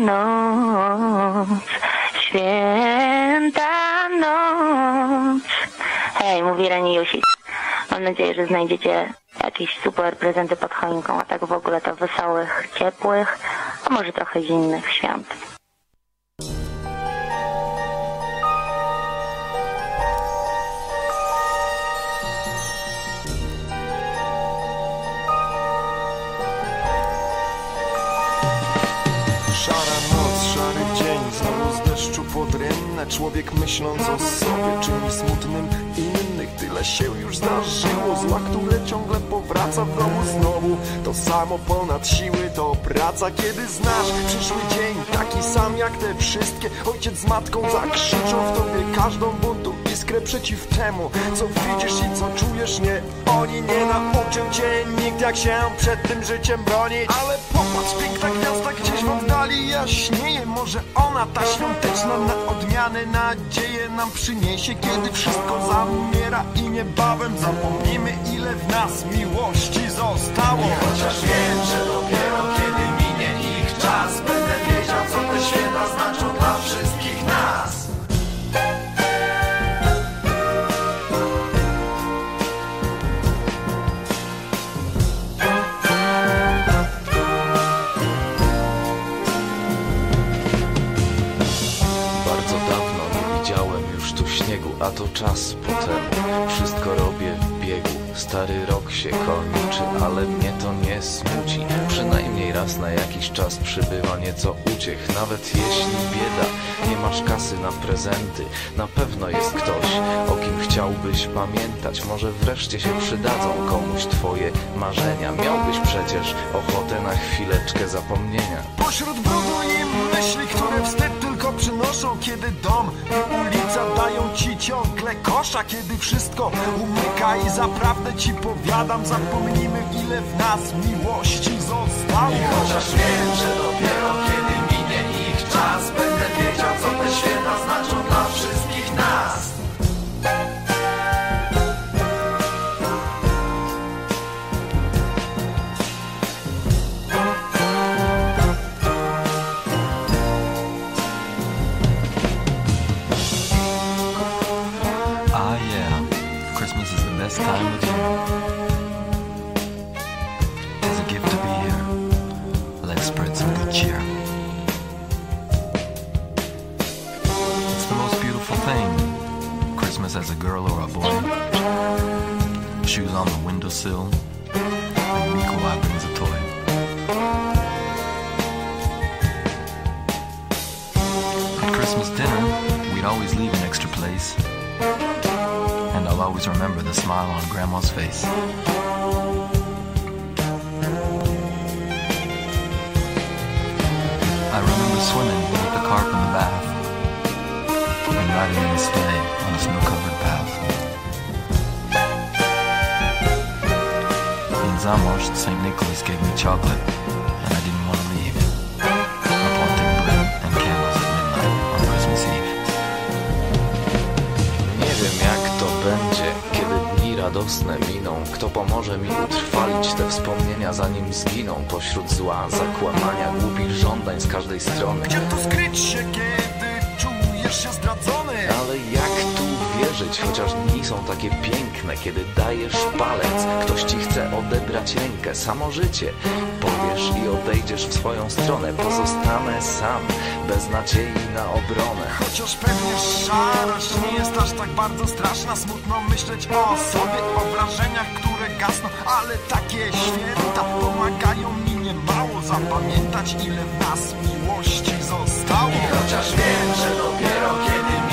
noc, święta noc. Hej, mówi Reni Jusik. Mam nadzieję, że znajdziecie jakieś super prezenty pod choinką, a tak w ogóle to wesołych, ciepłych, a może trochę zimnych świąt. Człowiek myśląc o sobie, czymś smutnym innych. Tyle się już zdarzyło, zła, które ciągle powraca w domu znowu. To samo ponad siły, to praca Kiedy znasz przyszły dzień, taki sam jak te wszystkie. Ojciec z matką zakrzyczą w tobie każdą buntu iskrę przeciw temu Co widzisz i co czujesz, nie. Oni nie nauczą cię Nikt jak się przed tym życiem bronić. Ale popatrz, piękna gwiazda gdzieś w oddali jaśnieje. Może ona, ta świąteczna na odmianę nadzieję nam przyniesie Kiedy wszystko zamiera i niebawem zapomnimy czas potem. Wszystko robię w biegu. Stary rok się kończy, ale mnie to nie smuci. Przynajmniej raz na jakiś czas przybywa nieco uciech, nawet jeśli bieda. Nie masz kasy na prezenty, na pewno jest ktoś, o kim chciałbyś pamiętać. Może wreszcie się przydadzą komuś twoje marzenia. Miałbyś przecież ochotę na chwileczkę zapomnienia. Pośród brudu i myśli, które wstyd tylko przynoszą Kiedy dom ulica ciągle kosza Kiedy wszystko umyka i zaprawdę ci powiadam Zapomnimy ile w nas miłości zostało. I chociaż wiem, że dopiero kiedy Best time of year. It's a gift to be here. Let's spread some good cheer. It's the most beautiful thing. Christmas as a girl or a boy. Shoes on the windowsill. And Nikolai brings a toy. At Christmas dinner, we'd always leave an extra place. And I'll always remember the smile on Grandma's face. I remember swimming with the carp in the bath and riding in a sleigh on a snow-covered path. In Zamość, St. Nicholas gave me chocolate, radosne miną. Kto pomoże mi utrwalić te wspomnienia zanim zginą Pośród zła, zakłamania, głupich żądań z każdej strony. Gdzie tu skryć się, kiedy czujesz się zdradzony? Ale jak wierzyć, chociaż dni są takie piękne Kiedy dajesz palec, ktoś ci chce odebrać rękę Samo życie, powiesz i odejdziesz w swoją stronę Pozostanę sam, bez nadziei na obronę. Chociaż pewnie szarość nie jest aż tak bardzo straszna Smutno myśleć o sobie, o wrażeniach, które gasną Ale takie święta pomagają mi niemało Zapamiętać ile w nas miłości zostało. I chociaż wiem, że dopiero kiedy